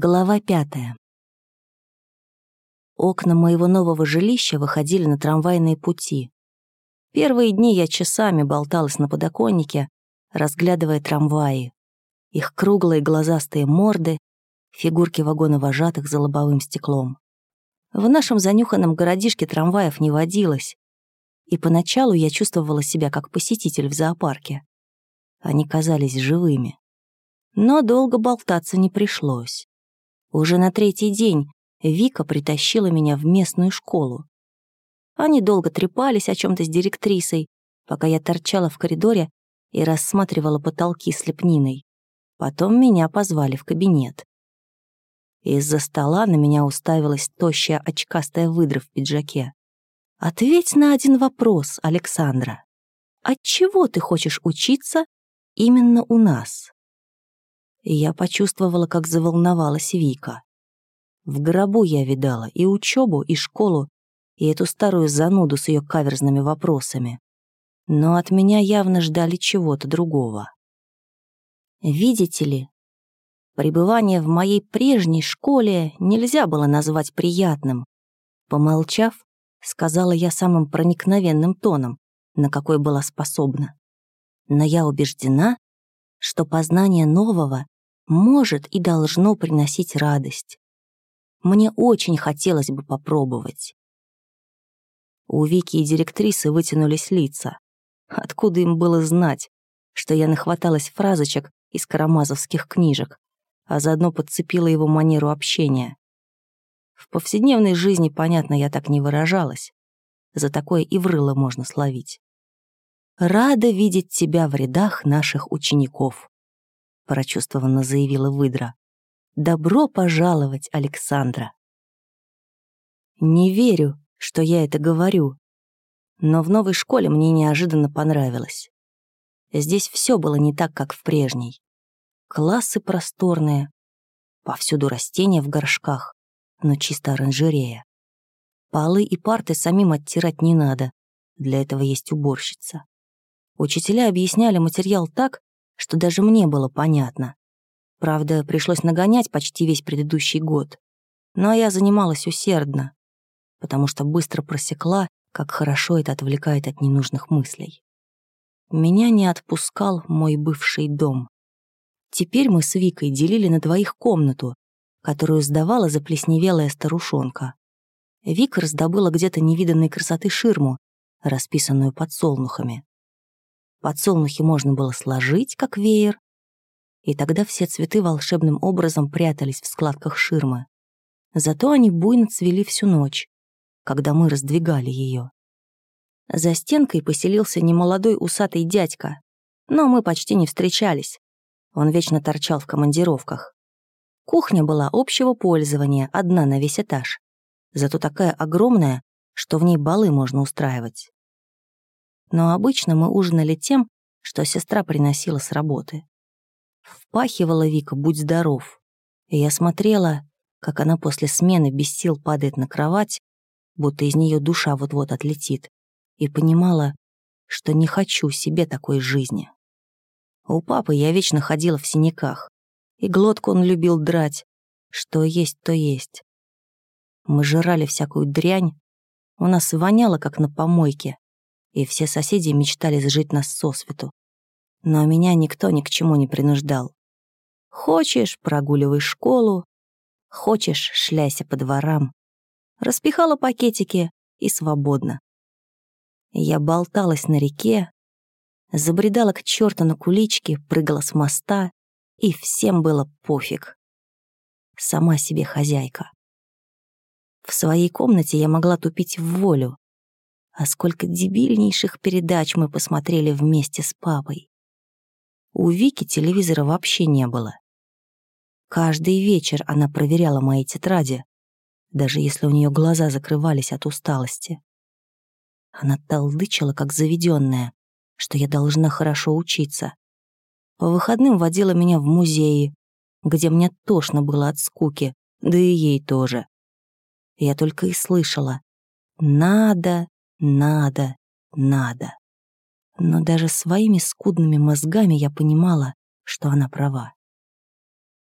Глава пятая. Окна моего нового жилища выходили на трамвайные пути. Первые дни я часами болталась на подоконнике, разглядывая трамваи. Их круглые глазастые морды, фигурки вагона вожатых за лобовым стеклом. В нашем занюханном городишке трамваев не водилось, и поначалу я чувствовала себя как посетитель в зоопарке. Они казались живыми. Но долго болтаться не пришлось. Уже на третий день Вика притащила меня в местную школу. Они долго трепались о чем то с директрисой, пока я торчала в коридоре и рассматривала потолки с лепниной. Потом меня позвали в кабинет. Из-за стола на меня уставилась тощая очкастая выдра в пиджаке. «Ответь на один вопрос, Александра. Отчего ты хочешь учиться именно у нас?» И я почувствовала, как заволновалась Вика. В гробу я видала и учебу, и школу, и эту старую зануду с ее каверзными вопросами. Но от меня явно ждали чего-то другого. Видите ли, пребывание в моей прежней школе нельзя было назвать приятным. Помолчав, сказала я самым проникновенным тоном, на какой была способна. Но я убеждена, что познание нового может и должно приносить радость. Мне очень хотелось бы попробовать. У Вики и директрисы вытянулись лица. Откуда им было знать, что я нахваталась фразочек из карамазовских книжек, а заодно подцепила его манеру общения. В повседневной жизни, понятно, я так не выражалась. За такое и врыло можно словить. Рада видеть тебя в рядах наших учеников прочувствованно заявила выдра. «Добро пожаловать, Александра!» Не верю, что я это говорю, но в новой школе мне неожиданно понравилось. Здесь все было не так, как в прежней. Классы просторные, повсюду растения в горшках, но чисто оранжерея. Полы и парты самим оттирать не надо, для этого есть уборщица. Учителя объясняли материал так, что даже мне было понятно. Правда, пришлось нагонять почти весь предыдущий год. Но я занималась усердно, потому что быстро просекла, как хорошо это отвлекает от ненужных мыслей. Меня не отпускал мой бывший дом. Теперь мы с Викой делили на двоих комнату, которую сдавала заплесневелая старушонка. Вика раздобыла где-то невиданной красоты ширму, расписанную подсолнухами. Подсолнухи можно было сложить, как веер, и тогда все цветы волшебным образом прятались в складках ширмы. Зато они буйно цвели всю ночь, когда мы раздвигали ее. За стенкой поселился немолодой усатый дядька, но мы почти не встречались. Он вечно торчал в командировках. Кухня была общего пользования, одна на весь этаж. Зато такая огромная, что в ней балы можно устраивать но обычно мы ужинали тем, что сестра приносила с работы. Впахивала Вика «Будь здоров», и я смотрела, как она после смены без сил падает на кровать, будто из нее душа вот-вот отлетит, и понимала, что не хочу себе такой жизни. У папы я вечно ходила в синяках, и глотку он любил драть, что есть, то есть. Мы жрали всякую дрянь, у нас воняло, как на помойке, и все соседи мечтали сжить нас сосвету. Но меня никто ни к чему не принуждал. Хочешь — прогуливай школу, хочешь — шляйся по дворам. Распихала пакетики и свободно. Я болталась на реке, забредала к черту на куличке, прыгала с моста, и всем было пофиг. Сама себе хозяйка. В своей комнате я могла тупить в волю, а сколько дебильнейших передач мы посмотрели вместе с папой. У Вики телевизора вообще не было. Каждый вечер она проверяла мои тетради, даже если у нее глаза закрывались от усталости. Она толдычила, как заведенная, что я должна хорошо учиться. По выходным водила меня в музеи, где мне тошно было от скуки, да и ей тоже. Я только и слышала «надо, надо, надо. Но даже своими скудными мозгами я понимала, что она права.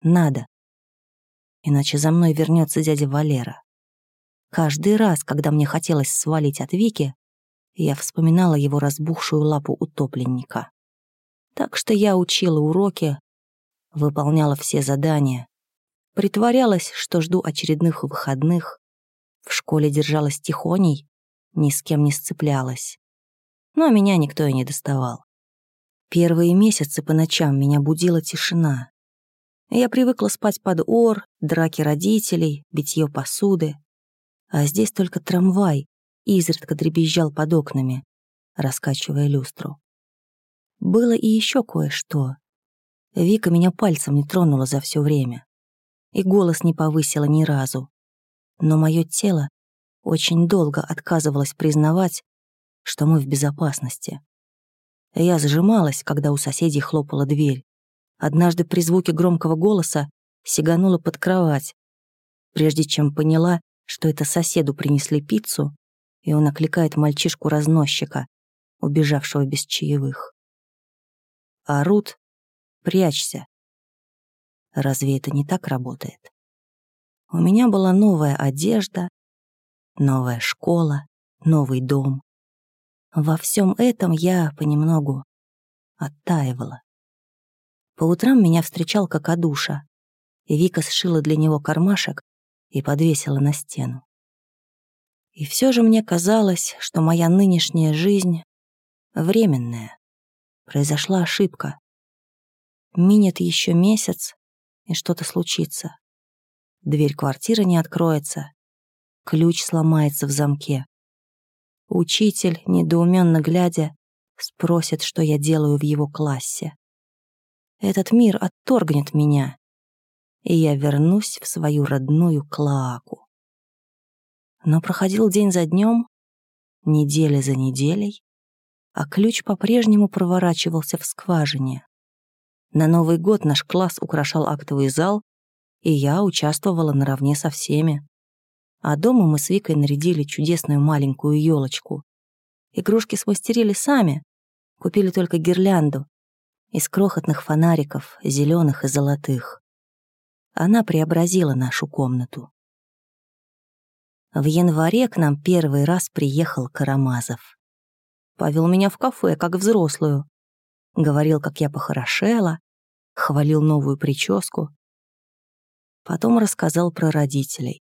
Надо. иначе за мной вернется дядя Валера. Каждый раз, когда мне хотелось свалить от Вики, я вспоминала его разбухшую лапу утопленника. Так что я учила уроки, выполняла все задания, притворялась, что жду очередных выходных, в школе держалась тихоней, ни с кем не сцеплялась. Но меня никто и не доставал. Первые месяцы по ночам меня будила тишина. Я привыкла спать под ор, драки родителей, битье посуды. А здесь только трамвай изредка дребезжал под окнами, раскачивая люстру. Было и еще кое-что. Вика меня пальцем не тронула за все время. И голос не повысила ни разу. Но мое тело очень долго отказывалось признавать, что мы в безопасности. Я зажималась, когда у соседей хлопала дверь. Однажды при звуке громкого голоса сиганула под кровать, прежде чем поняла, что это соседу принесли пиццу, и он окликает мальчишку-разносчика, убежавшего без чаевых. А Рут, прячься. Разве это не так работает? У меня была новая одежда, новая школа, новый дом. Во всем этом я понемногу оттаивала. По утрам меня встречал Кокодуша, и Вика сшила для него кармашек и подвесила на стену. И все же мне казалось, что моя нынешняя жизнь временная. Произошла ошибка. Минет еще месяц, и что-то случится. Дверь квартиры не откроется, ключ сломается в замке. Учитель, недоуменно глядя, спросит, что я делаю в его классе. Этот мир отторгнет меня, и я вернусь в свою родную Клоаку. Но проходил день за днем, неделя за неделей, а ключ по-прежнему проворачивался в скважине. На Новый год наш класс украшал актовый зал, и я участвовала наравне со всеми. А дома мы с Викой нарядили чудесную маленькую елочку. Игрушки смастерили сами, купили только гирлянду из крохотных фонариков, зеленых и золотых. Она преобразила нашу комнату. В январе к нам первый раз приехал Карамазов. Повел меня в кафе, как взрослую. Говорил, как я похорошела, хвалил новую прическу. Потом рассказал про родителей.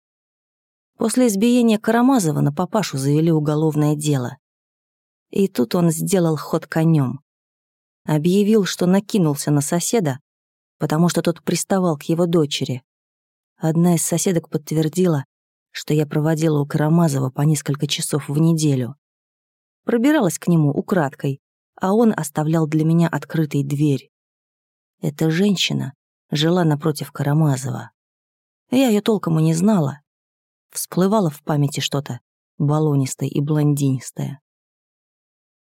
После избиения Карамазова на папашу завели уголовное дело. И тут он сделал ход конем. Объявил, что накинулся на соседа, потому что тот приставал к его дочери. Одна из соседок подтвердила, что я проводила у Карамазова по несколько часов в неделю. Пробиралась к нему украдкой, а он оставлял для меня открытой дверь. Эта женщина жила напротив Карамазова. Я ее толком и не знала, Всплывало в памяти что-то баллонистое и блондинистое.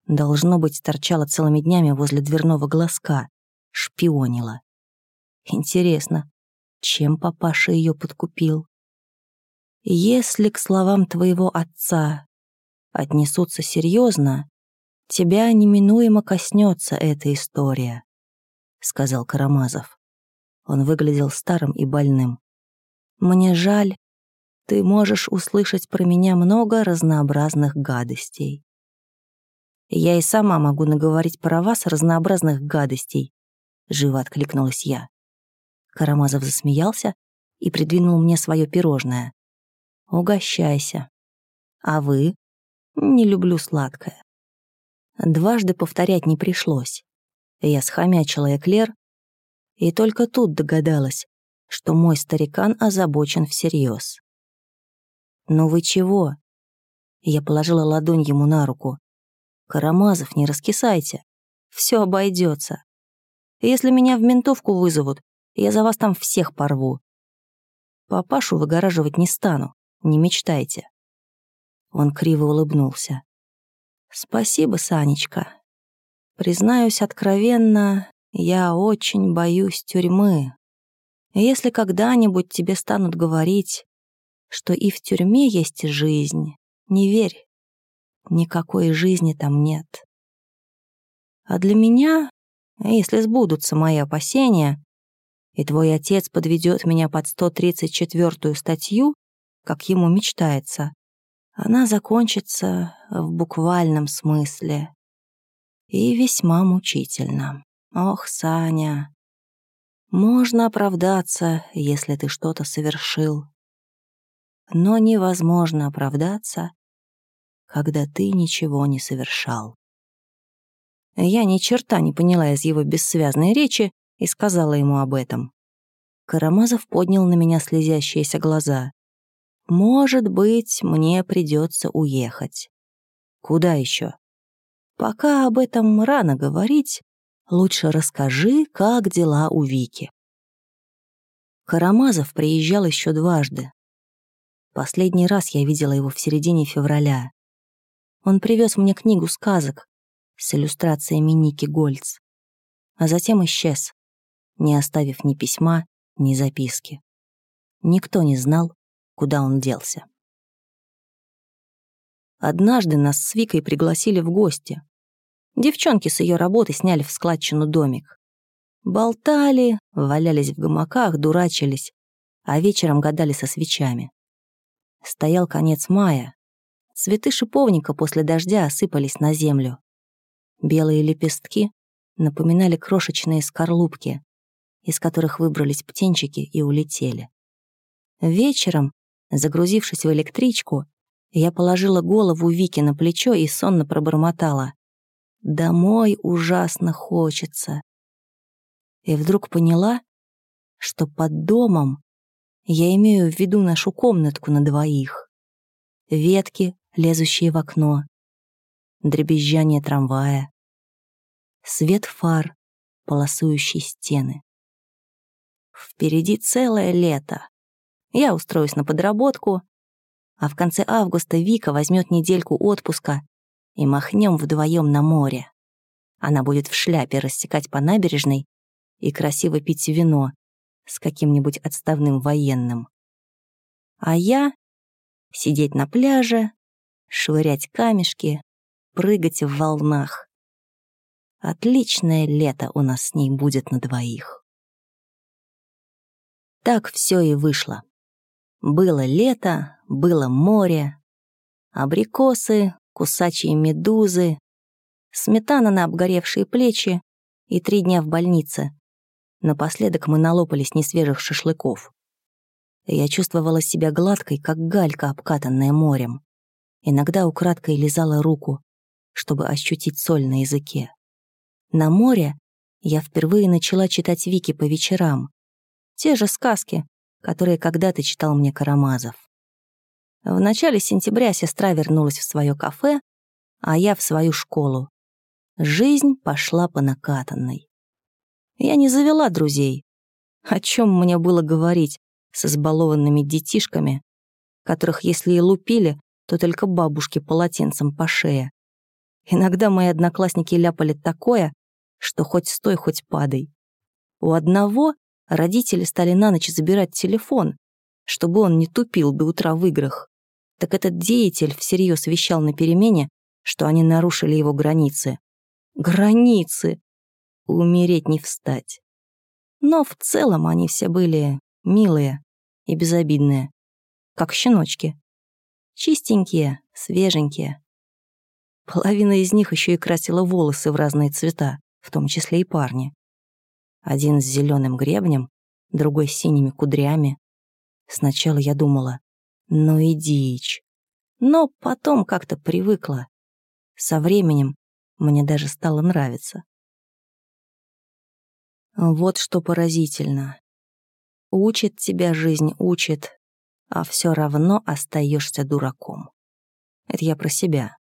Должно быть, торчала целыми днями возле дверного глазка, шпионила. Интересно, чем папаша ее подкупил? Если к словам твоего отца отнесутся серьезно, тебя неминуемо коснется эта история, сказал Карамазов. Он выглядел старым и больным. Мне жаль, ты можешь услышать про меня много разнообразных гадостей. Я и сама могу наговорить про вас разнообразных гадостей, живо откликнулась я. Карамазов засмеялся и придвинул мне свое пирожное. Угощайся. А вы? Не люблю сладкое. Дважды повторять не пришлось. Я схомячила эклер, и только тут догадалась, что мой старикан озабочен всерьез. «Ну вы чего?» Я положила ладонь ему на руку. «Карамазов, не раскисайте. Все обойдется. Если меня в ментовку вызовут, я за вас там всех порву. Папашу выгораживать не стану, не мечтайте». Он криво улыбнулся. «Спасибо, Санечка. Признаюсь откровенно, я очень боюсь тюрьмы. Если когда-нибудь тебе станут говорить, что и в тюрьме есть жизнь. Не верь, никакой жизни там нет. А для меня, если сбудутся мои опасения, и твой отец подведет меня под 134-ю статью, как ему мечтается, она закончится в буквальном смысле. И весьма мучительно. Ох, Саня, можно оправдаться, если ты что-то совершил. Но невозможно оправдаться, когда ты ничего не совершал. Я ни черта не поняла из его бессвязной речи и сказала ему об этом. Карамазов поднял на меня слезящиеся глаза. «Может быть, мне придется уехать». «Куда еще?» «Пока об этом рано говорить, лучше расскажи, как дела у Вики». Карамазов приезжал еще дважды. Последний раз я видела его в середине февраля. Он привез мне книгу сказок с иллюстрациями Ники Гольц, а затем исчез, не оставив ни письма, ни записки. Никто не знал, куда он делся. Однажды нас с Викой пригласили в гости. Девчонки с ее работы сняли в складчину домик. Болтали, валялись в гамаках, дурачились, а вечером гадали со свечами. Стоял конец мая, Цветы шиповника после дождя осыпались на землю. Белые лепестки напоминали крошечные скорлупки, из которых выбрались птенчики и улетели. Вечером, загрузившись в электричку, я положила голову Вики на плечо и сонно пробормотала. «Домой ужасно хочется». И вдруг поняла, что под домом я имею в виду нашу комнатку на двоих. Ветки, лезущие в окно, дребезжание трамвая, свет фар, полосующий стены. Впереди целое лето. Я устроюсь на подработку, а в конце августа Вика возьмет недельку отпуска и махнем вдвоем на море. Она будет в шляпе рассекать по набережной и красиво пить вино с каким-нибудь отставным военным. А я сидеть на пляже, швырять камешки, прыгать в волнах. Отличное лето у нас с ней будет на двоих. Так все и вышло. Было лето, было море, абрикосы, кусачие медузы, сметана на обгоревшие плечи и три дня в больнице. Напоследок мы налопались несвежих шашлыков. Я чувствовала себя гладкой, как галька, обкатанная морем. Иногда украдкой лизала руку, чтобы ощутить соль на языке. На море я впервые начала читать Вики по вечерам. Те же сказки, которые когда-то читал мне Карамазов. В начале сентября сестра вернулась в свое кафе, а я в свою школу. Жизнь пошла по накатанной. Я не завела друзей. О чем мне было говорить с избалованными детишками, которых, если и лупили, то только бабушке полотенцем по шее. Иногда мои одноклассники ляпали такое, что хоть стой, хоть падай. У одного родители стали на ночь забирать телефон, чтобы он не тупил до утра в играх. Так этот деятель всерьез вещал на перемене, что они нарушили его границы. Границы! Умереть не встать. Но в целом они все были милые и безобидные, как щеночки. Чистенькие, свеженькие. Половина из них еще и красила волосы в разные цвета, в том числе и парни. Один с зеленым гребнем, другой с синими кудрями. Сначала я думала, ну и дичь. Но потом как-то привыкла. Со временем мне даже стало нравиться. Вот что поразительно. Учит тебя жизнь, учит, а все равно остаешься дураком. Это я про себя.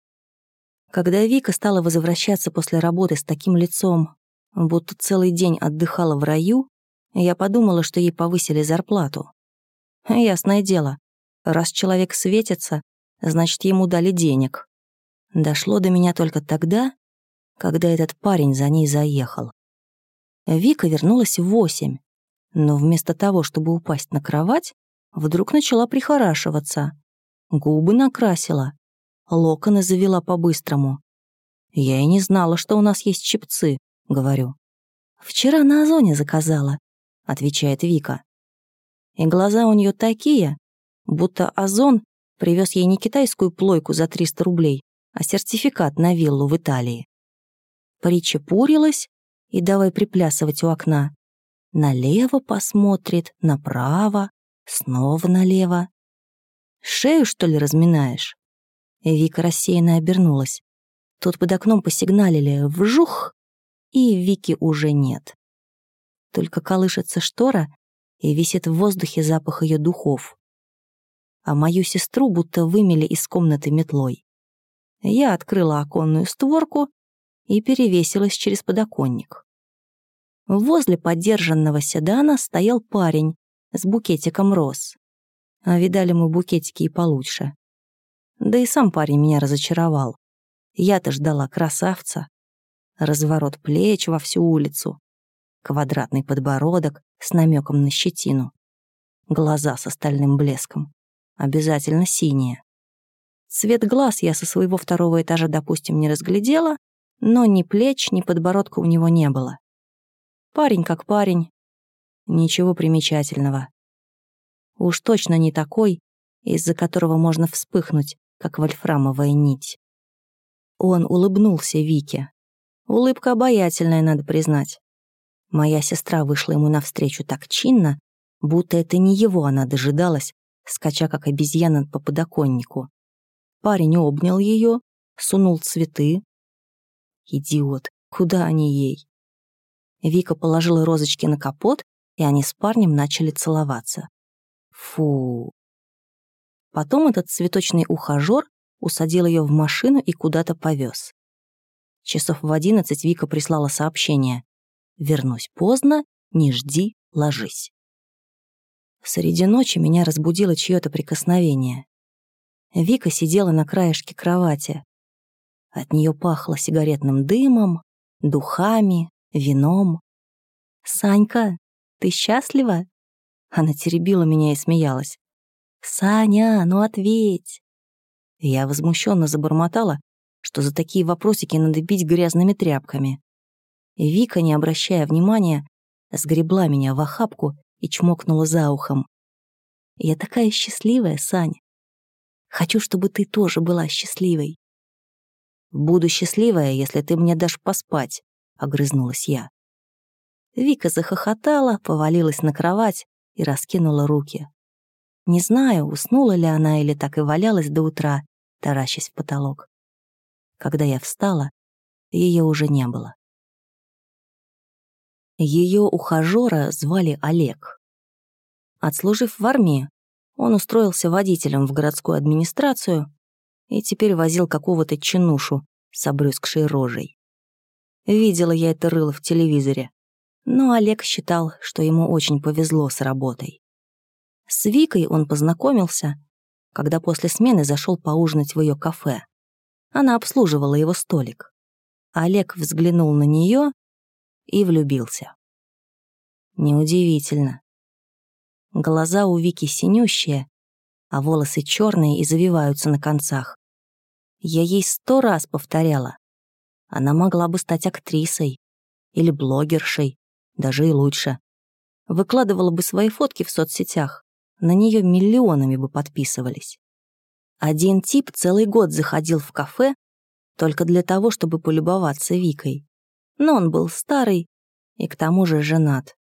Когда Вика стала возвращаться после работы с таким лицом, будто целый день отдыхала в раю, я подумала, что ей повысили зарплату. Ясное дело, раз человек светится, значит, ему дали денег. Дошло до меня только тогда, когда этот парень за ней заехал. Вика вернулась в восемь, но вместо того, чтобы упасть на кровать, Вдруг начала прихорашиваться. Губы накрасила. Локоны завела по-быстрому. Я и не знала, что у нас есть чипцы, говорю. Вчера на Озоне заказала. отвечает Вика. И глаза у нее такие, будто Озон привез ей не китайскую плойку за 300 рублей, а сертификат на виллу в Италии. Причепурилась и давай приплясывать у окна. Налево посмотрит, направо, снова налево. Шею, что ли, разминаешь? Вика рассеянно обернулась. Тут под окном посигналили «вжух», и Вики уже нет. Только колышется штора, и висит в воздухе запах ее духов. А мою сестру будто вымели из комнаты метлой. Я открыла оконную створку и перевесилась через подоконник. Возле подержанного седана стоял парень с букетиком роз. А видали мы букетики и получше. Да и сам парень меня разочаровал. Я-то ждала красавца. Разворот плеч во всю улицу. Квадратный подбородок с намеком на щетину. Глаза с стальным блеском. Обязательно синие. Цвет глаз я со своего второго этажа, допустим, не разглядела, но ни плеч, ни подбородка у него не было. Парень как парень. Ничего примечательного. Уж точно не такой, из-за которого можно вспыхнуть, как вольфрамовая нить. Он улыбнулся Вике. Улыбка обаятельная, надо признать. Моя сестра вышла ему навстречу так чинно, будто это не его она дожидалась, скача как обезьяна по подоконнику. Парень обнял ее, сунул цветы. Идиот, куда они ей? Вика положила розочки на капот, и они с парнем начали целоваться. Фу. Потом этот цветочный ухажер усадил ее в машину и куда-то повез. Часов в одиннадцать Вика прислала сообщение. «Вернусь поздно, не жди, ложись». Среди ночи меня разбудило чье-то прикосновение. Вика сидела на краешке кровати. От нее пахло сигаретным дымом, духами, вином. «Санька, ты счастлива?» Она теребила меня и смеялась. «Саня, ну ответь!» Я возмущенно забормотала, что за такие вопросики надо бить грязными тряпками. И Вика, не обращая внимания, сгребла меня в охапку и чмокнула за ухом. «Я такая счастливая, Сань. Хочу, чтобы ты тоже была счастливой». «Буду счастливая, если ты мне дашь поспать», — огрызнулась я. Вика захохотала, повалилась на кровать и раскинула руки. Не знаю, уснула ли она или так и валялась до утра, таращась в потолок. Когда я встала, ее уже не было. Ее ухажера звали Олег. Отслужив в армии, он устроился водителем в городскую администрацию и теперь возил какого-то чинушу с обрюзгшей рожей. Видела я это рыло в телевизоре но Олег считал, что ему очень повезло с работой. С Викой он познакомился, когда после смены зашел поужинать в ее кафе. Она обслуживала его столик. Олег взглянул на нее и влюбился. Неудивительно. Глаза у Вики синющие, а волосы черные и завиваются на концах. Я ей сто раз повторяла. Она могла бы стать актрисой или блогершей, даже и лучше. Выкладывала бы свои фотки в соцсетях, на нее миллионами бы подписывались. Один тип целый год заходил в кафе только для того, чтобы полюбоваться Викой. Но он был старый и к тому же женат.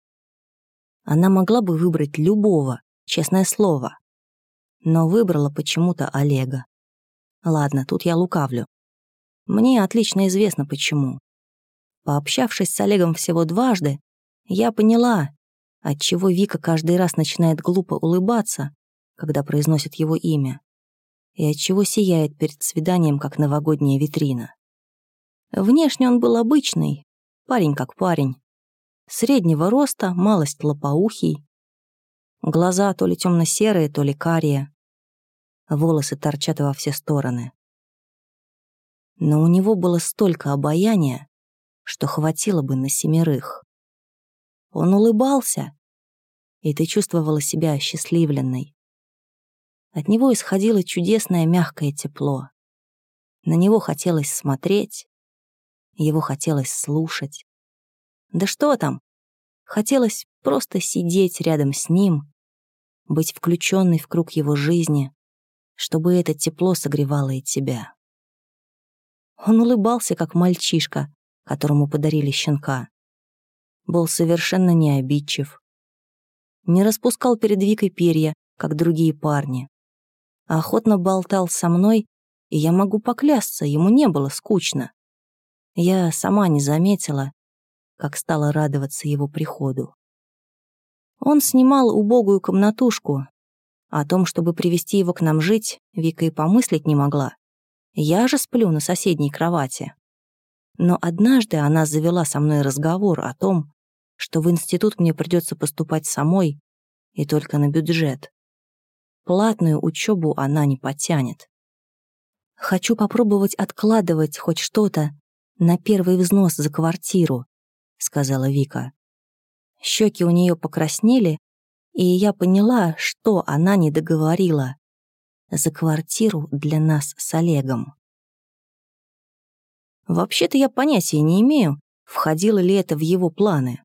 Она могла бы выбрать любого, честное слово. Но выбрала почему-то Олега. Ладно, тут я лукавлю. Мне отлично известно почему. Пообщавшись с Олегом всего дважды, я поняла, отчего Вика каждый раз начинает глупо улыбаться, когда произносит его имя, и отчего сияет перед свиданием, как новогодняя витрина. Внешне он был обычный, парень как парень. Среднего роста, малость лопоухий. Глаза то ли темно-серые, то ли карие. Волосы торчат во все стороны. Но у него было столько обаяния, что хватило бы на семерых. Он улыбался, и ты чувствовала себя осчастливленной. От него исходило чудесное мягкое тепло. На него хотелось смотреть, его хотелось слушать. Да что там? Хотелось просто сидеть рядом с ним, быть включенной в круг его жизни, чтобы это тепло согревало и тебя. Он улыбался, как мальчишка, которому подарили щенка. Был совершенно не обидчив. Не распускал перед Викой перья, как другие парни. А охотно болтал со мной, и я могу поклясться, ему не было скучно. Я сама не заметила, как стала радоваться его приходу. Он снимал убогую комнатушку. О том, чтобы привести его к нам жить, Вика и помыслить не могла. Я же сплю на соседней кровати. Но однажды она завела со мной разговор о том, что в институт мне придется поступать самой и только на бюджет. Платную учебу она не потянет. Хочу попробовать откладывать хоть что-то на первый взнос за квартиру, сказала Вика. Щеки у нее покраснели, и я поняла, что она не договорила. За квартиру для нас с Олегом. Вообще-то я понятия не имею, входило ли это в его планы.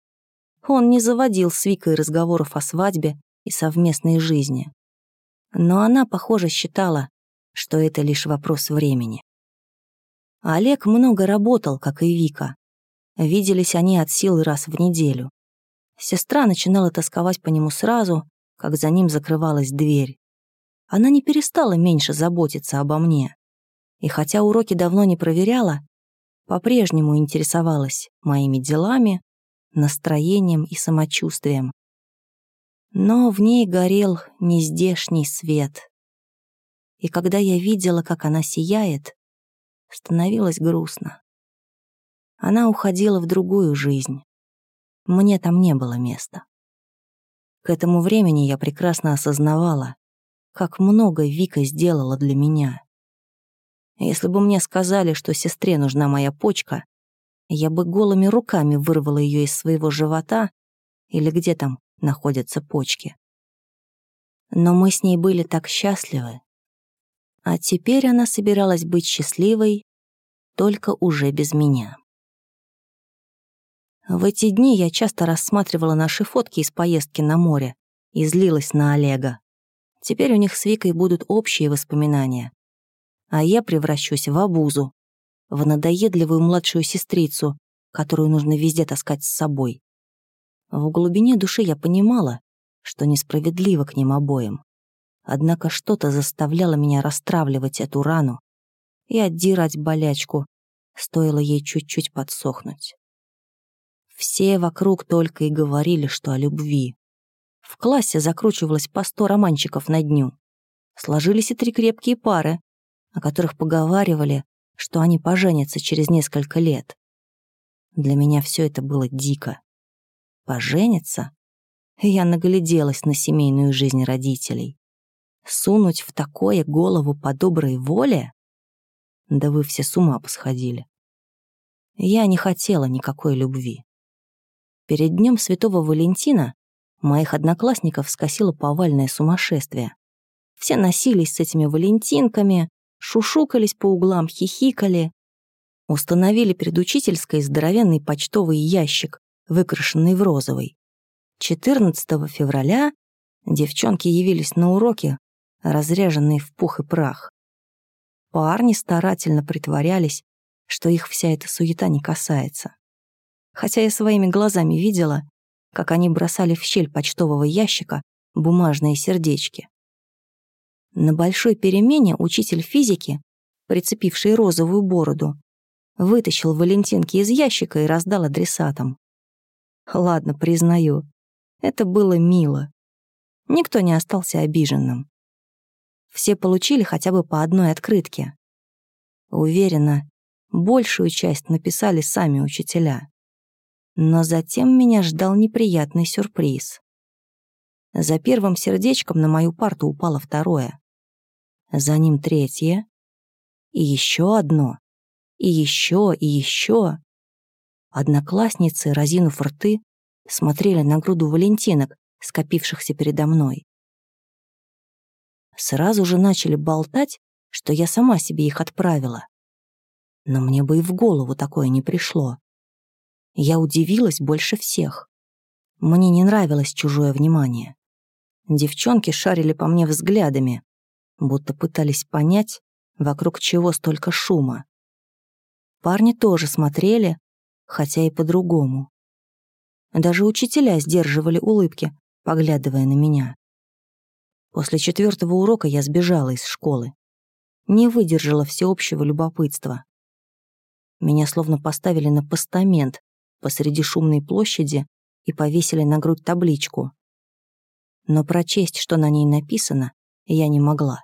Он не заводил с Викой разговоров о свадьбе и совместной жизни. Но она, похоже, считала, что это лишь вопрос времени. Олег много работал, как и Вика. Виделись они от силы раз в неделю. Сестра начинала тосковать по нему сразу, как за ним закрывалась дверь. Она не перестала меньше заботиться обо мне. И хотя уроки давно не проверяла, по-прежнему интересовалась моими делами, настроением и самочувствием. Но в ней горел нездешний свет. И когда я видела, как она сияет, становилось грустно. Она уходила в другую жизнь. Мне там не было места. К этому времени я прекрасно осознавала, как много Вика сделала для меня. Если бы мне сказали, что сестре нужна моя почка, я бы голыми руками вырвала ее из своего живота или где там находятся почки. Но мы с ней были так счастливы. А теперь она собиралась быть счастливой, только уже без меня. В эти дни я часто рассматривала наши фотки из поездки на море и злилась на Олега. Теперь у них с Викой будут общие воспоминания а я превращусь в обузу, в надоедливую младшую сестрицу, которую нужно везде таскать с собой. В глубине души я понимала, что несправедливо к ним обоим. Однако что-то заставляло меня расстравливать эту рану и отдирать болячку, стоило ей чуть-чуть подсохнуть. Все вокруг только и говорили, что о любви. В классе закручивалось по сто романчиков на дню. Сложились и три крепкие пары, о которых поговаривали, что они поженятся через несколько лет. Для меня все это было дико. Пожениться? Я нагляделась на семейную жизнь родителей. Сунуть в такое голову по доброй воле? Да вы все с ума посходили. Я не хотела никакой любви. Перед днем Святого Валентина моих одноклассников скосило повальное сумасшествие. Все носились с этими валентинками, шушукались по углам, хихикали. Установили перед учительской здоровенный почтовый ящик, выкрашенный в розовый. 14 февраля девчонки явились на уроки, разряженные в пух и прах. Парни старательно притворялись, что их вся эта суета не касается. Хотя я своими глазами видела, как они бросали в щель почтового ящика бумажные сердечки. На большой перемене учитель физики, прицепивший розовую бороду, вытащил валентинки из ящика и раздал адресатам. Ладно, признаю, это было мило. Никто не остался обиженным. Все получили хотя бы по одной открытке. Уверена, большую часть написали сами учителя. Но затем меня ждал неприятный сюрприз. За первым сердечком на мою парту упало второе. За ним третье. И еще одно. И еще, и еще. Одноклассницы, разинув рты, смотрели на груду валентинок, скопившихся передо мной. Сразу же начали болтать, что я сама себе их отправила. Но мне бы и в голову такое не пришло. Я удивилась больше всех. Мне не нравилось чужое внимание. Девчонки шарили по мне взглядами, будто пытались понять, вокруг чего столько шума. Парни тоже смотрели, хотя и по-другому. Даже учителя сдерживали улыбки, поглядывая на меня. После четвертого урока я сбежала из школы. Не выдержала всеобщего любопытства. Меня словно поставили на постамент посреди шумной площади и повесили на грудь табличку. Но прочесть, что на ней написано, я не могла.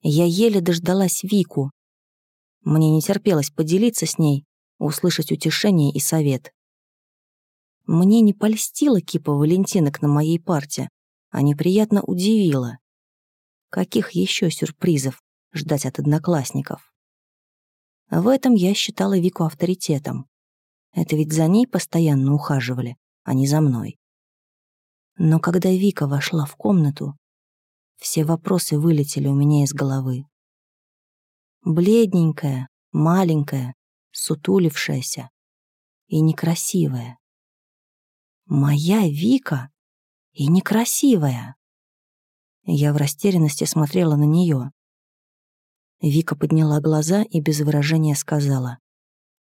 Я еле дождалась Вику. Мне не терпелось поделиться с ней, услышать утешение и совет. Мне не польстила кипа валентинок на моей парте, а неприятно удивила. Каких еще сюрпризов ждать от одноклассников? В этом я считала Вику авторитетом. Это ведь за ней постоянно ухаживали, а не за мной. Но когда Вика вошла в комнату, все вопросы вылетели у меня из головы. Бледненькая, маленькая, сутулившаяся и некрасивая. Моя Вика и некрасивая. Я в растерянности смотрела на нее. Вика подняла глаза и без выражения сказала,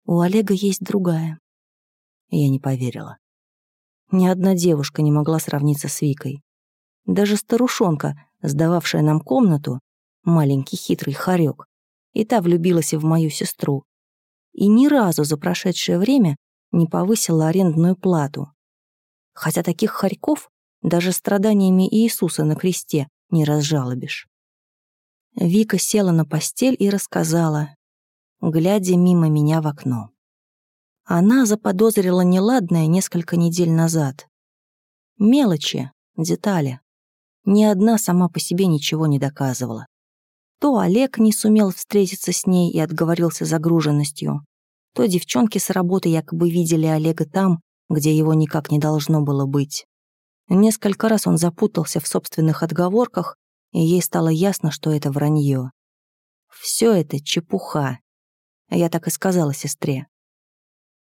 «У Олега есть другая». Я не поверила. Ни одна девушка не могла сравниться с Викой. Даже старушонка, сдававшая нам комнату, маленький хитрый хорек, и та влюбилась и в мою сестру. И ни разу за прошедшее время не повысила арендную плату. Хотя таких хорьков даже страданиями Иисуса на кресте не разжалобишь. Вика села на постель и рассказала, глядя мимо меня в окно. Она заподозрила неладное несколько недель назад. Мелочи, детали. Ни одна сама по себе ничего не доказывала. То Олег не сумел встретиться с ней и отговорился загруженностью, то девчонки с работы якобы видели Олега там, где его никак не должно было быть. Несколько раз он запутался в собственных отговорках, и ей стало ясно, что это вранье. Все это чепуха. Я так и сказала сестре.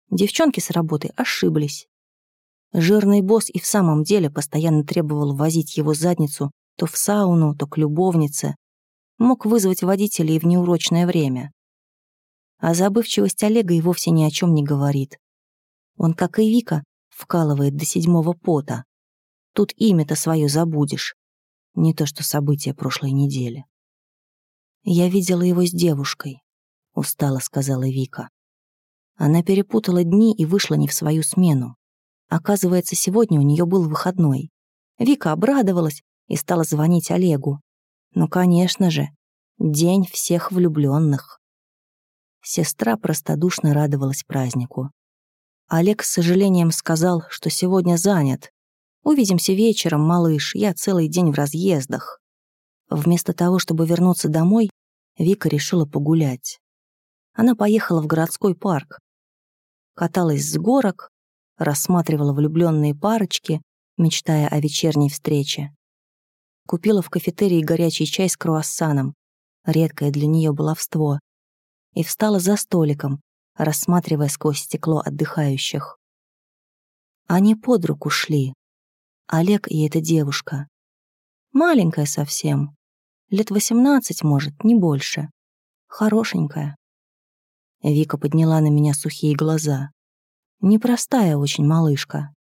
Девчонки с работы ошиблись. Жирный босс и в самом деле постоянно требовал возить его задницу то в сауну, то к любовнице. Мог вызвать водителей в неурочное время. А забывчивость Олега и вовсе ни о чем не говорит. Он, как и Вика, вкалывает до седьмого пота. Тут имя-то свое забудешь. Не то что события прошлой недели. «Я видела его с девушкой», — устало сказала Вика. Она перепутала дни и вышла не в свою смену. Оказывается, сегодня у нее был выходной. Вика обрадовалась и стала звонить Олегу. Ну, конечно же, день всех влюбленных. Сестра простодушно радовалась празднику. Олег с сожалением сказал, что сегодня занят. «Увидимся вечером, малыш, я целый день в разъездах». Вместо того, чтобы вернуться домой, Вика решила погулять. Она поехала в городской парк. Каталась с горок, рассматривала влюбленные парочки, мечтая о вечерней встрече. Купила в кафетерии горячий чай с круассаном, редкое для нее баловство, и встала за столиком, рассматривая сквозь стекло отдыхающих. Они под руку шли. Олег и эта девушка. Маленькая совсем. Лет восемнадцать, может, не больше. Хорошенькая. Вика подняла на меня сухие глаза. Непростая очень малышка.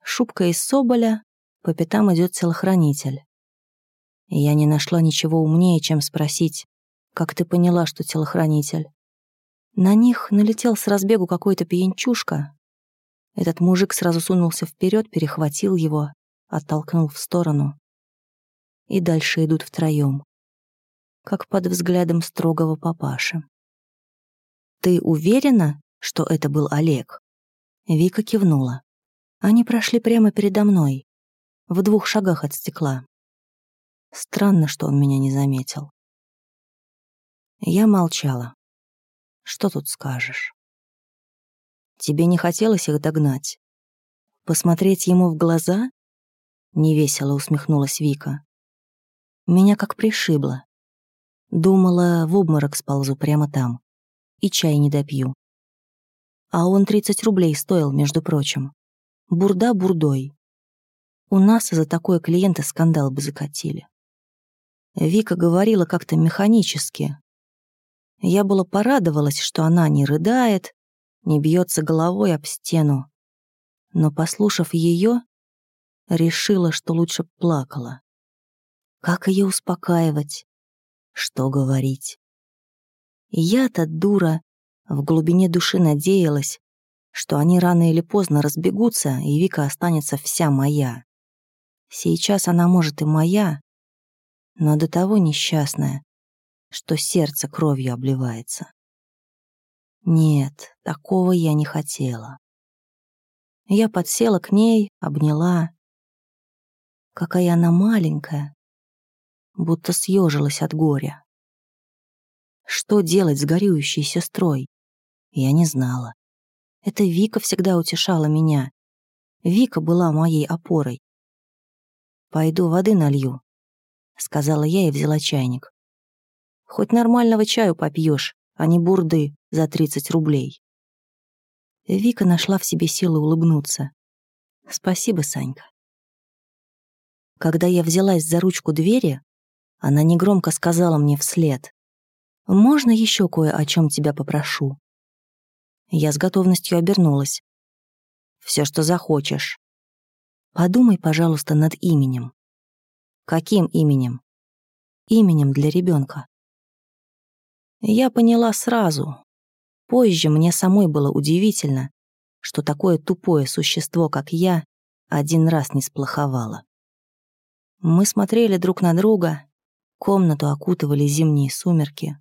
Шубка из соболя, по пятам идет телохранитель. Я не нашла ничего умнее, чем спросить, как ты поняла, что телохранитель? На них налетел с разбегу какой-то пьянчушка. Этот мужик сразу сунулся вперед, перехватил его, оттолкнул в сторону. И дальше идут втроем, как под взглядом строгого папаши. «Ты уверена, что это был Олег?» Вика кивнула. Они прошли прямо передо мной, в двух шагах от стекла. Странно, что он меня не заметил. Я молчала. Что тут скажешь? Тебе не хотелось их догнать? Посмотреть ему в глаза? Невесело усмехнулась Вика. Меня как пришибло. Думала, в обморок сползу прямо там. И чай не допью. А он 30 рублей стоил, между прочим. Бурда бурдой. У нас за такое клиента скандал бы закатили. Вика говорила как-то механически. Я было порадовалась, что она не рыдает, не бьется головой об стену. Но, послушав ее, решила, что лучше плакала. Как ее успокаивать? Что говорить? Я-то, дура, в глубине души надеялась, что они рано или поздно разбегутся, и Вика останется вся моя. Сейчас она, может, и моя, но до того несчастная, что сердце кровью обливается. Нет, такого я не хотела. Я подсела к ней, обняла. Какая она маленькая, будто съежилась от горя. Что делать с горюющей сестрой? Я не знала. Это Вика всегда утешала меня. Вика была моей опорой. «Пойду воды налью», — сказала я и взяла чайник. «Хоть нормального чаю попьешь, а не бурды за 30 рублей». Вика нашла в себе силы улыбнуться. «Спасибо, Санька». Когда я взялась за ручку двери, она негромко сказала мне вслед. «Можно еще кое о чем тебя попрошу?» Я с готовностью обернулась. «Все, что захочешь. Подумай, пожалуйста, над именем». «Каким именем?» «Именем для ребенка. Я поняла сразу. Позже мне самой было удивительно, что такое тупое существо, как я, один раз не сплоховало. Мы смотрели друг на друга, комнату окутывали зимние сумерки.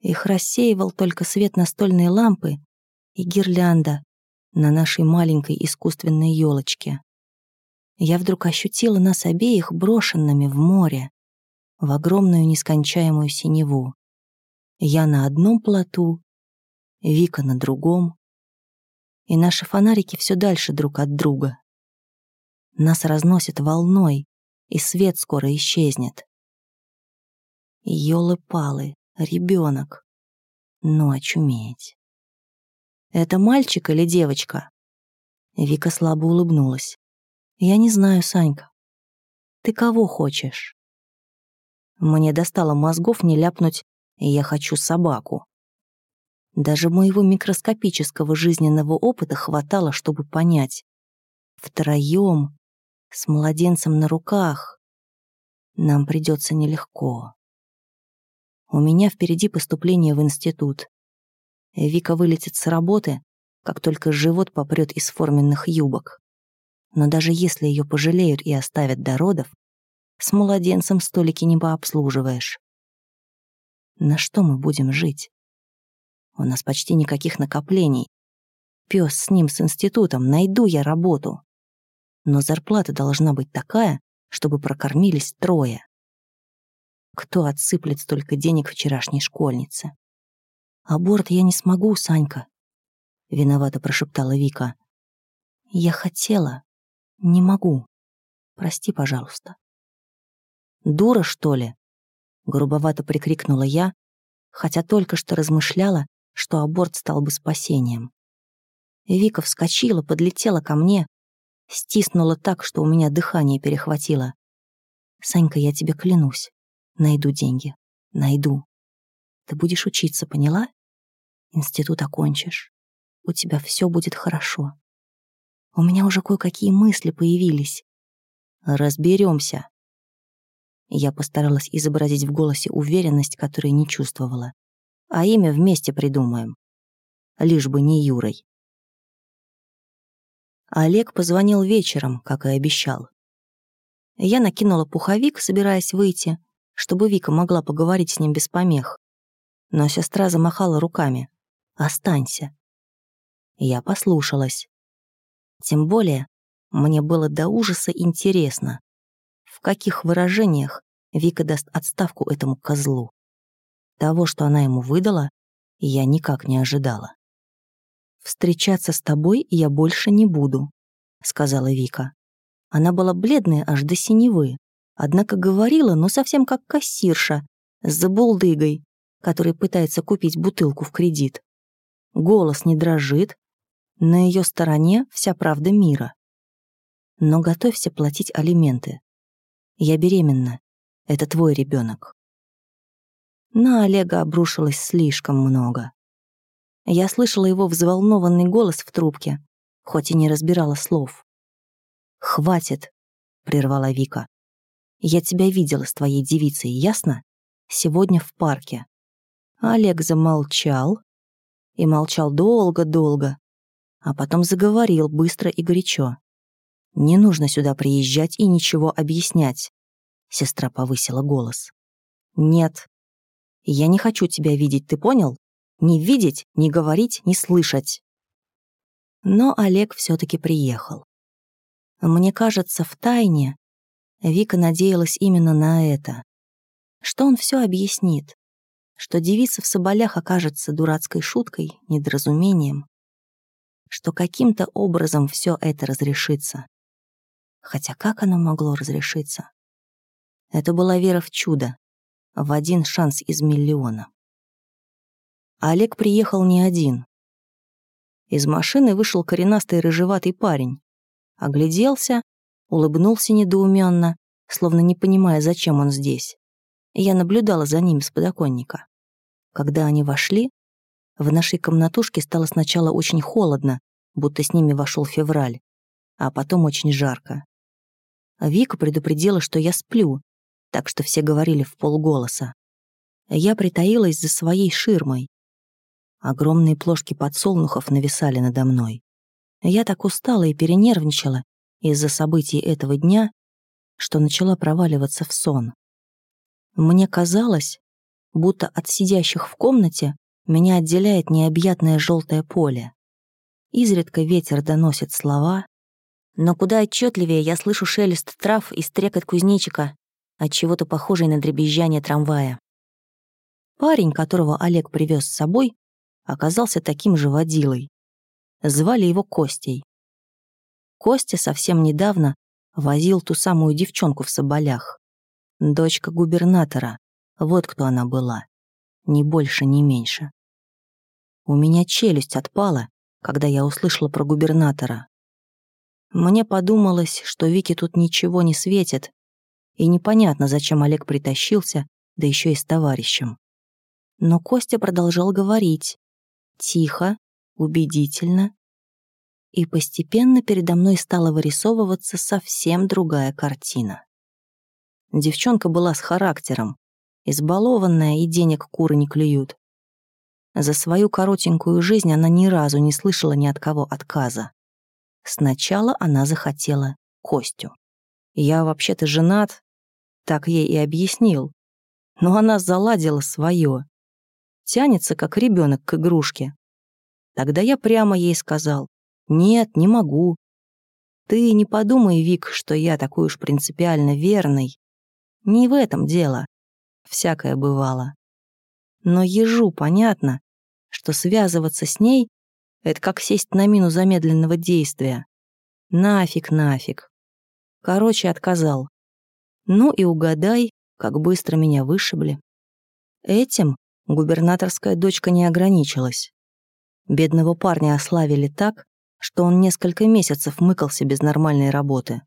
Их рассеивал только свет настольной лампы и гирлянда на нашей маленькой искусственной елочке. Я вдруг ощутила нас обеих брошенными в море, в огромную нескончаемую синеву. Я на одном плоту, Вика на другом, и наши фонарики все дальше друг от друга. Нас разносит волной, и свет скоро исчезнет. Ёлы-палы, ребенок. Ну, очуметь. Это мальчик или девочка?» Вика слабо улыбнулась. «Я не знаю, Санька. Ты кого хочешь?» Мне достало мозгов не ляпнуть «я хочу собаку». Даже моего микроскопического жизненного опыта хватало, чтобы понять. Втроем, с младенцем на руках, нам придется нелегко. У меня впереди поступление в институт. Вика вылетит с работы, как только живот попрет из форменных юбок. Но даже если ее пожалеют и оставят до родов, с младенцем столики не пообслуживаешь. На что мы будем жить? У нас почти никаких накоплений. Пес с ним с институтом, найду я работу. Но зарплата должна быть такая, чтобы прокормились трое. Кто отсыплет столько денег вчерашней школьнице? «Аборт я не смогу, Санька», — виновато прошептала Вика. «Я хотела. Не могу. Прости, пожалуйста». «Дура, что ли?» — грубовато прикрикнула я, хотя только что размышляла, что аборт стал бы спасением. Вика вскочила, подлетела ко мне, стиснула так, что у меня дыхание перехватило. «Санька, я тебе клянусь, найду деньги, найду. Ты будешь учиться, поняла? Институт окончишь. У тебя все будет хорошо. У меня уже кое-какие мысли появились. Разберемся. Я постаралась изобразить в голосе уверенность, которой не чувствовала. А имя вместе придумаем. Лишь бы не Юрой. Олег позвонил вечером, как и обещал. Я накинула пуховик, собираясь выйти, чтобы Вика могла поговорить с ним без помех. Но сестра замахала руками. Останься. Я послушалась. Тем более, мне было до ужаса интересно, в каких выражениях Вика даст отставку этому козлу. Того, что она ему выдала, я никак не ожидала. «Встречаться с тобой я больше не буду», — сказала Вика. Она была бледная аж до синевы, однако говорила, ну совсем как кассирша, с забулдыгой, который пытается купить бутылку в кредит голос не дрожит, на ее стороне вся правда мира. но готовься платить алименты. Я беременна. Это твой ребенок. На Олега обрушилось слишком много. Я слышала его взволнованный голос в трубке, хоть и не разбирала слов. «Хватит», — прервала Вика. «Я тебя видела с твоей девицей, ясно? Сегодня в парке». Олег замолчал и молчал долго-долго, а потом заговорил быстро и горячо. «Не нужно сюда приезжать и ничего объяснять», — сестра повысила голос. «Нет, я не хочу тебя видеть, ты понял? Не видеть, не говорить, не слышать». Но Олег все таки приехал. Мне кажется, в тайне Вика надеялась именно на это. Что он все объяснит, что девица в соболях окажется дурацкой шуткой, недоразумением, что каким-то образом все это разрешится. Хотя как оно могло разрешиться? Это была вера в чудо, в один шанс из миллиона. Олег приехал не один. Из машины вышел коренастый рыжеватый парень. Огляделся, улыбнулся недоуменно, словно не понимая, зачем он здесь. Я наблюдала за ним с подоконника. Когда они вошли, в нашей комнатушке стало сначала очень холодно, будто с ними вошел февраль, а потом очень жарко. Вика предупредила, что я сплю, так что все говорили в полголоса. Я притаилась за своей ширмой. Огромные плошки подсолнухов нависали надо мной. Я так устала и перенервничала из-за событий этого дня, что начала проваливаться в сон. Мне казалось, будто от сидящих в комнате меня отделяет необъятное желтое поле. Изредка ветер доносит слова, но куда отчетливее я слышу шелест трав и стрекот кузнечика, от чего-то похожий на дребезжание трамвая. Парень, которого Олег привез с собой, оказался таким же водилой. Звали его Костей. Костя совсем недавно возил ту самую девчонку в соболях. Дочка губернатора. Вот кто она была. Ни больше, ни меньше. У меня челюсть отпала, когда я услышала про губернатора. Мне подумалось, что Вике тут ничего не светит, и непонятно, зачем Олег притащился, да еще и с товарищем. Но Костя продолжал говорить. Тихо, убедительно. И постепенно передо мной стала вырисовываться совсем другая картина. Девчонка была с характером, избалованная и денег куры не клюют. За свою коротенькую жизнь она ни разу не слышала ни от кого отказа. Сначала она захотела Костю. Я вообще-то женат, так ей и объяснил. Но она заладила свое. Тянется, как ребенок к игрушке. Тогда я прямо ей сказал, «Нет, не могу. Ты не подумай, Вик, что я такой уж принципиально верный. Не в этом дело. Всякое бывало. Но ежу понятно, что связываться с ней это как сесть на мину замедленного действия. Нафиг, нафиг. Короче, отказал. Ну и угадай, как быстро меня вышибли. Этим губернаторская дочка не ограничилась. Бедного парня ославили так, что он несколько месяцев мыкался без нормальной работы.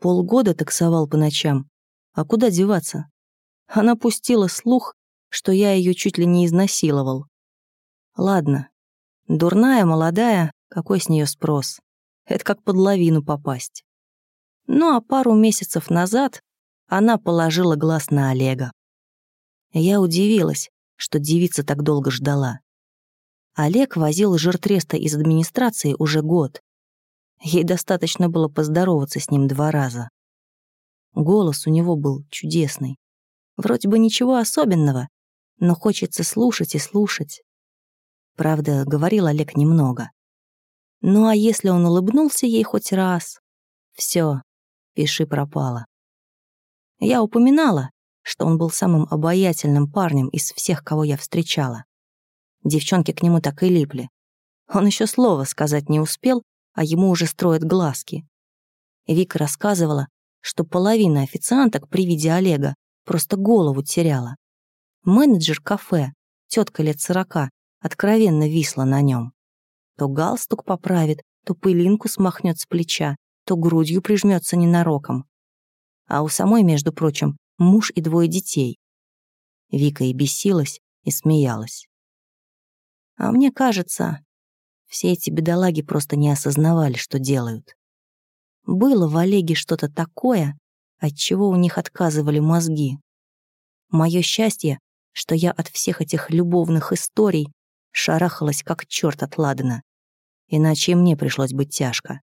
Полгода таксовал по ночам. А куда деваться? Она пустила слух, что я ее чуть ли не изнасиловал. Ладно, Дурная, молодая, какой с нее спрос? Это как под лавину попасть. Ну а пару месяцев назад она положила глаз на Олега. Я удивилась, что девица так долго ждала. Олег возил жиртреста из администрации уже год. Ей достаточно было поздороваться с ним два раза. Голос у него был чудесный. Вроде бы ничего особенного, но хочется слушать и слушать. Правда, говорил Олег немного. Ну а если он улыбнулся ей хоть раз? Все, пиши пропало. Я упоминала, что он был самым обаятельным парнем из всех, кого я встречала. Девчонки к нему так и липли. Он еще слова сказать не успел, а ему уже строят глазки. Вика рассказывала, что половина официанток при виде Олега просто голову теряла. Менеджер кафе, тетка лет сорока, откровенно висла на нем. То галстук поправит, то пылинку смахнет с плеча, то грудью прижмется ненароком. А у самой, между прочим, муж и двое детей. Вика и бесилась, и смеялась. А мне кажется, все эти бедолаги просто не осознавали, что делают. Было в Олеге что-то такое, от чего у них отказывали мозги. Мое счастье, что я от всех этих любовных историй шарахалась как черт от Ладана. Иначе мне пришлось быть тяжко.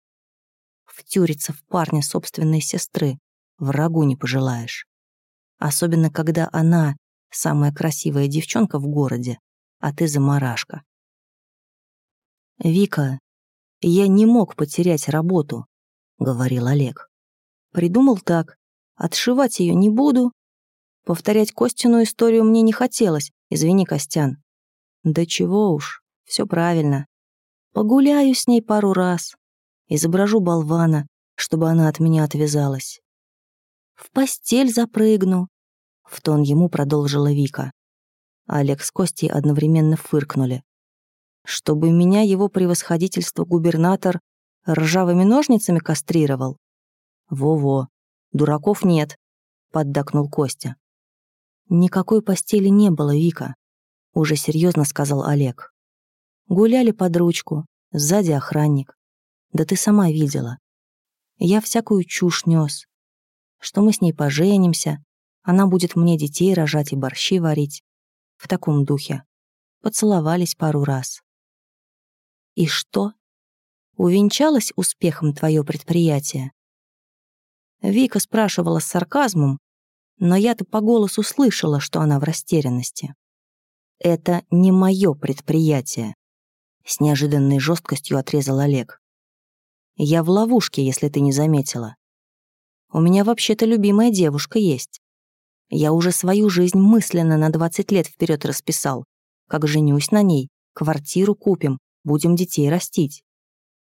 Втюриться в парня собственной сестры врагу не пожелаешь. Особенно, когда она самая красивая девчонка в городе, а ты заморашка. «Вика, я не мог потерять работу», — говорил Олег. Придумал так. Отшивать ее не буду. Повторять Костину историю мне не хотелось, извини, Костян. Да чего уж, все правильно. Погуляю с ней пару раз. Изображу болвана, чтобы она от меня отвязалась. В постель запрыгну. В тон ему продолжила Вика. Олег с Костей одновременно фыркнули. Чтобы меня его превосходительство губернатор ржавыми ножницами кастрировал? Во-во, дураков нет, поддакнул Костя. Никакой постели не было, Вика, уже серьезно сказал Олег. Гуляли под ручку, сзади охранник. Да ты сама видела. Я всякую чушь нес. Что мы с ней поженимся, она будет мне детей рожать и борщи варить. В таком духе. Поцеловались пару раз. И что? Увенчалось успехом твое предприятие? Вика спрашивала с сарказмом, но я-то по голосу слышала, что она в растерянности. «Это не мое предприятие», — с неожиданной жесткостью отрезал Олег. «Я в ловушке, если ты не заметила. У меня вообще-то любимая девушка есть. Я уже свою жизнь мысленно на 20 лет вперед расписал. Как женюсь на ней, квартиру купим, будем детей растить.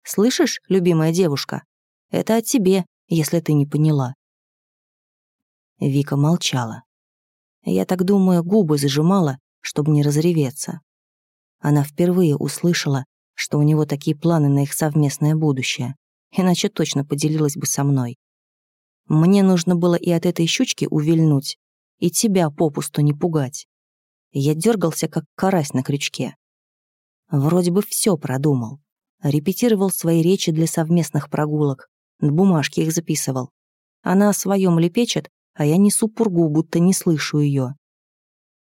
Слышишь, любимая девушка? Это о тебе, если ты не поняла». Вика молчала. Я так думаю, губы зажимала, чтобы не разреветься. Она впервые услышала, что у него такие планы на их совместное будущее, иначе точно поделилась бы со мной. Мне нужно было и от этой щучки увильнуть, и тебя попусту не пугать. Я дергался, как карась на крючке. Вроде бы все продумал. Репетировал свои речи для совместных прогулок, на бумажке их записывал. Она о своем лепечет, а я несу пургу, будто не слышу ее.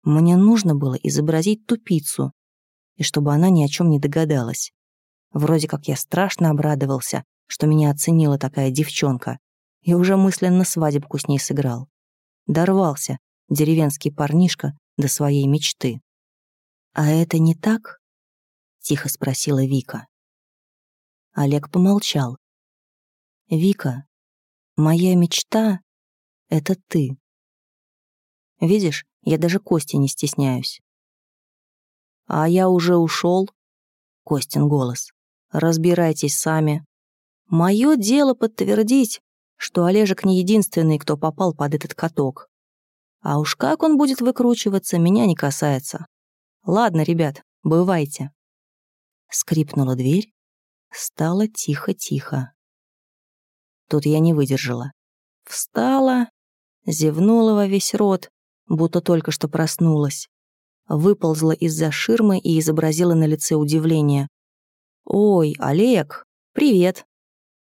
Мне нужно было изобразить тупицу, и чтобы она ни о чем не догадалась. Вроде как я страшно обрадовался, что меня оценила такая девчонка, и уже мысленно свадебку с ней сыграл. Дорвался, деревенский парнишка, до своей мечты. «А это не так?» — тихо спросила Вика. Олег помолчал, Вика, моя мечта — это ты. Видишь, я даже Кости не стесняюсь. А я уже ушел. Костин голос. Разбирайтесь сами. Мое дело подтвердить, что Олежек не единственный, кто попал под этот каток. А уж как он будет выкручиваться, меня не касается. Ладно, ребят, бывайте. Скрипнула дверь. Стало тихо-тихо. Тут я не выдержала. Встала, зевнула во весь рот, будто только что проснулась. Выползла из-за ширмы и изобразила на лице удивление. «Ой, Олег, привет!»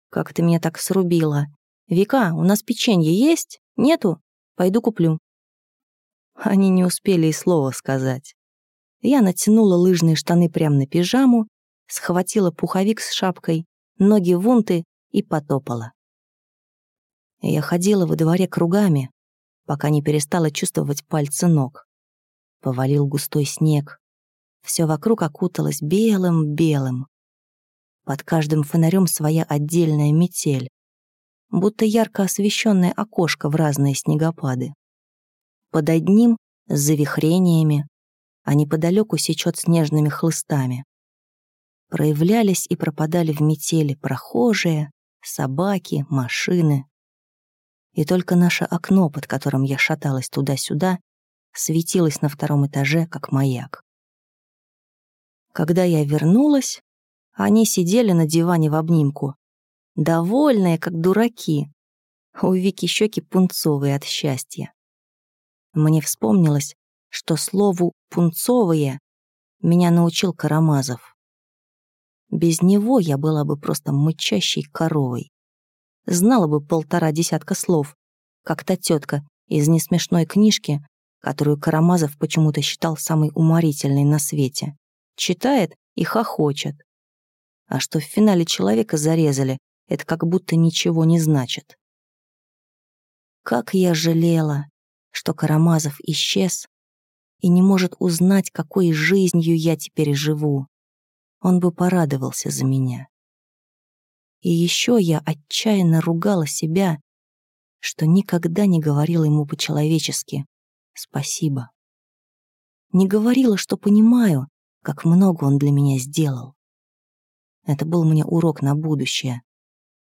«Как ты меня так срубила? Вика, у нас печенье есть? Нету? Пойду куплю». Они не успели и слова сказать. Я натянула лыжные штаны прямо на пижаму, схватила пуховик с шапкой, ноги вунты и потопала. Я ходила во дворе кругами, пока не перестала чувствовать пальцы ног. Повалил густой снег. Все вокруг окуталось белым-белым. Под каждым фонарем своя отдельная метель, будто ярко освещенное окошко в разные снегопады. Под одним — с завихрениями, а неподалеку сечет снежными хлыстами. Проявлялись и пропадали в метели прохожие, собаки, машины и только наше окно, под которым я шаталась туда-сюда, светилось на втором этаже, как маяк. Когда я вернулась, они сидели на диване в обнимку. Довольные, как дураки. У Вики щеки пунцовые от счастья. Мне вспомнилось, что слову «пунцовые» меня научил Карамазов. Без него я была бы просто мычащей коровой. Знала бы полтора десятка слов, как та тетка из несмешной книжки, которую Карамазов почему-то считал самой уморительной на свете. Читает и хохочет. А что в финале человека зарезали, это как будто ничего не значит. Как я жалела, что Карамазов исчез и не может узнать, какой жизнью я теперь живу. Он бы порадовался за меня. И еще я отчаянно ругала себя, что никогда не говорила ему по-человечески «спасибо». Не говорила, что понимаю, как много он для меня сделал. Это был мне урок на будущее.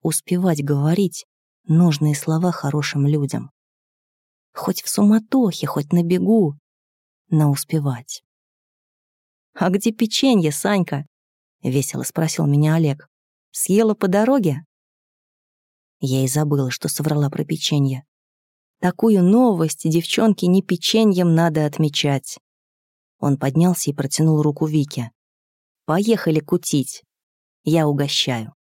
Успевать говорить нужные слова хорошим людям. Хоть в суматохе, хоть на бегу, но успевать. «А где печенье, Санька?» — весело спросил меня Олег. «Съела по дороге?» Я и забыла, что соврала про печенье. Такую новость девчонке не печеньем надо отмечать. Он поднялся и протянул руку Вике. «Поехали кутить. Я угощаю».